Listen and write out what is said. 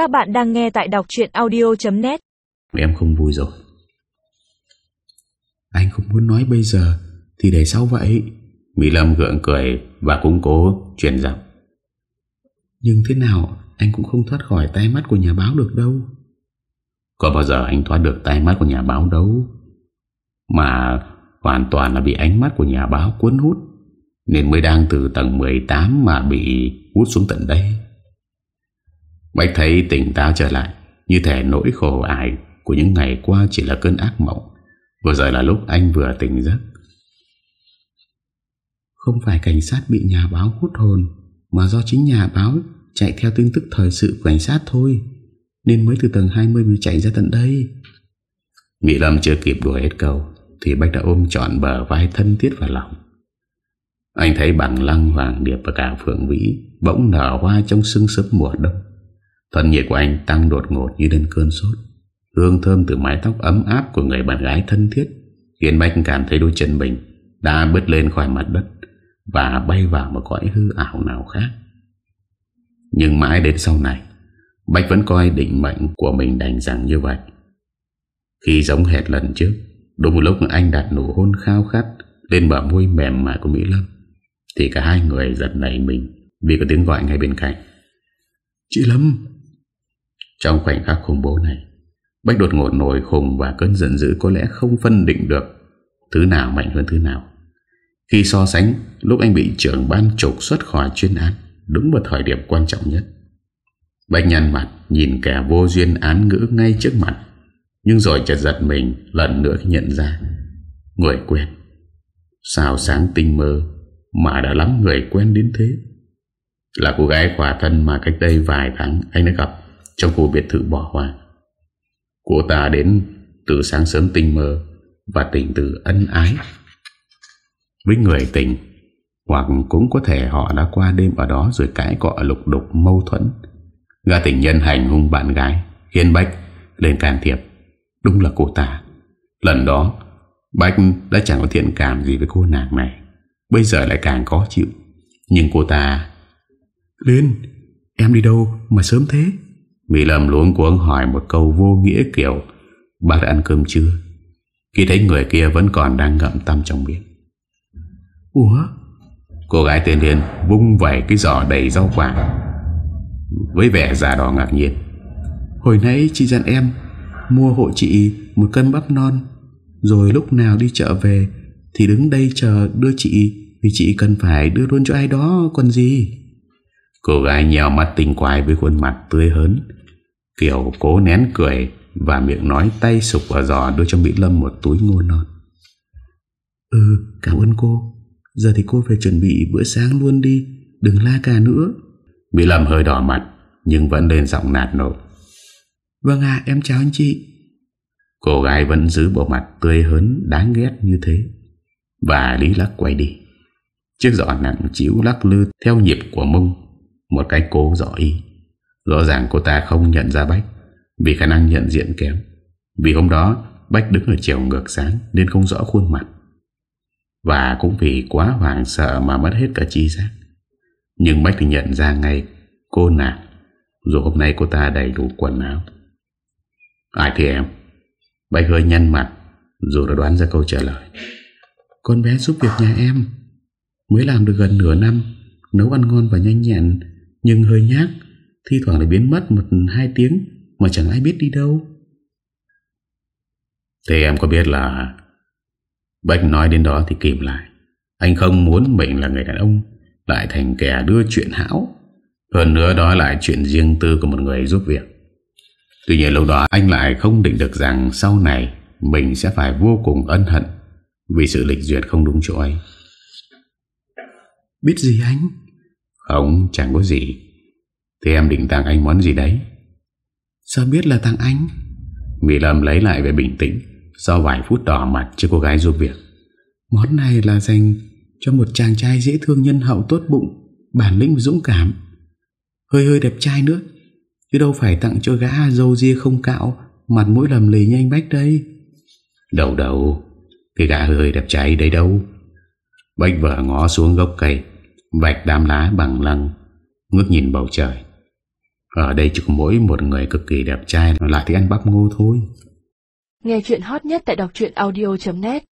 Các bạn đang nghe tại đọc chuyện audio.net Em không vui rồi. Anh không muốn nói bây giờ, Thì để sau vậy. Mỹ Lâm gượng cười Và cũng cố chuyển giọng. Nhưng thế nào, Anh cũng không thoát khỏi tay mắt của nhà báo được đâu. Có bao giờ anh thoát được tay mắt của nhà báo đâu? Mà hoàn toàn là bị ánh mắt của nhà báo cuốn hút, Nên mới đang từ tầng 18 Mà bị hút xuống tận đây bách thấy tỉnh táo trở lại. Như thể nỗi khổ ải Của những ngày qua chỉ là cơn ác mộng. Vừa rồi là lúc anh vừa tỉnh giấc. Không phải cảnh sát bị nhà báo hút hồn, Mà do chính nhà báo Chạy theo tin tức thời sự của cảnh sát thôi, Nên mới từ tầng 20 mới chạy ra tận đây. Mỹ Lâm chưa kịp đuổi hết câu, Thì Bách đã ôm trọn bờ vai thân thiết vào lòng. Anh thấy bằng lăng hoàng điệp và cả phượng vĩ Bỗng nở hoa trong sưng sớm mùa đông. Thân nhiệt của anh tăng đột ngột như đến cơn sốt. Hương thơm từ mái tóc ấm áp của người bạn gái thân thiết Khiến Bách cảm thấy đôi chân mình Đã bứt lên khỏi mặt đất Và bay vào một cõi hư ảo nào khác. Nhưng mãi đến sau này, Bách vẫn coi định mệnh của mình đành rằng như vậy. Khi giống hệt lần trước, Đúng lúc anh đặt nụ hôn khao khát Lên bờ môi mềm mại của Mỹ Lâm, Thì cả hai người giật nảy mình Vì có tiếng gọi ngay bên cạnh. Chị Lâm trong khoảnh khắc khủng bố này, Bách đột ngột nổi khùng và cơn giận dữ có lẽ không phân định được Thứ nào mạnh hơn thứ nào. Khi so sánh, Lúc anh bị trưởng ban trục xuất khỏi chuyên án, Đúng vào thời điểm quan trọng nhất. Bách nhăn mặt, Nhìn kẻ vô duyên án ngữ ngay trước mặt, Nhưng rồi chợt giật mình, Lần nữa khi nhận ra, Người quen. Sao sáng tinh mơ Mà đã lắm người quen đến thế? Là cô gái khỏa thân mà cách đây vài tháng Anh đã gặp trong khu biệt thự bỏ hoang. Cô ta đến từ sáng sớm tinh mơ và tỉnh từ ân ái. Với người tình, hoặc cũng có thể họ đã qua đêm ở đó rồi cãi cọ lục đục mâu thuẫn. Gà tình nhân hành hung bạn gái, Hiên Bách lên can thiệp. Đúng là cô ta. Lần đó, Bách đã chẳng có thiện cảm gì với cô nàng này. Bây giờ lại càng khó chịu. Nhưng cô ta... Liên, em đi đâu mà sớm thế? Mỹ Lâm luống cuống hỏi một câu vô nghĩa kiểu Bác đã ăn cơm chưa? Khi thấy người kia vẫn còn đang ngậm tâm trong miệng. Ủa? Cô gái tên Liên vung vẩy cái giỏ đầy rau quả Với vẻ già đỏ ngạc nhiên. Hồi nãy chị dặn em Mua hộ chị một cân bắp non Rồi lúc nào đi chợ về Thì đứng đây chờ đưa chị Vì chị cần phải đưa luôn cho ai đó Còn gì? Cô gái nhèo mắt tinh quái với khuôn mặt tươi hớn Kiều cố nén cười Và miệng nói tay sụp vào giò Đưa cho Mỹ Lâm một túi ngô non. Ừ cảm ơn cô. Giờ thì cô phải chuẩn bị bữa sáng luôn đi Đừng la cả nữa. Mỹ Lâm hơi đỏ mặt Nhưng vẫn lên giọng nạt nộ. Vâng ạ em chào anh chị. Cô gái vẫn giữ bộ mặt tươi hớn Đáng ghét như thế. Và lý lắc quay đi. Chiếc giỏ nặng chịu lắc lư Theo nhịp của mông Một cái cố giỏ y Rõ ràng cô ta không nhận ra Bách, Vì khả năng nhận diện kém. Vì hôm đó, Bách đứng ở chiều ngược sáng Nên không rõ khuôn mặt. Và cũng vì quá hoảng sợ Mà mất hết cả chi giác. Nhưng Bách thì nhận ra ngay, Cô nàng Dù hôm nay cô ta đầy đủ quần áo. Ai thì em? Bách hơi nhăn mặt, Dù đã đoán ra câu trả lời. Con bé giúp việc nhà em. Mới làm được gần nửa năm, Nấu ăn ngon và nhanh nhẹn, Nhưng hơi nhát Thi thoảng lại biến mất một hai tiếng Mà chẳng ai biết đi đâu. Thế em có biết là Bách nói đến đó thì kìm lại. Anh không muốn mình là người đàn ông Lại thành kẻ đưa chuyện hão. Hơn nữa đó lại chuyện riêng tư của một người giúp việc. Tuy nhiên lúc đó anh lại không định được rằng Sau này mình sẽ phải vô cùng ân hận Vì sự lịch duyệt không đúng chỗ ấy. Biết gì anh? Không chẳng có gì Thế em định tặng anh món gì đấy? Sao biết là tặng anh? Mỹ Lâm lấy lại về bình tĩnh Sau vài phút đỏ mặt cho cô gái giúp việc. Món này là dành Cho một chàng trai dễ thương nhân hậu tốt bụng Bản lĩnh và dũng cảm. Hơi hơi đẹp trai nữa Chứ đâu phải tặng cho gã dâu ria không cạo Mặt mũi lầm lì như anh Bách đây. Đâu đâu Cái gã hơi hơi đẹp trai đấy đâu. Bách vợ ngó xuống gốc cây Vạch đám lá bằng lăng Ngước nhìn bầu trời ở đây chỉ có mỗi một người cực kỳ đẹp trai. Lại thì ăn bắp ngô thôi. Nghe chuyện hot nhất tại đọc audio.net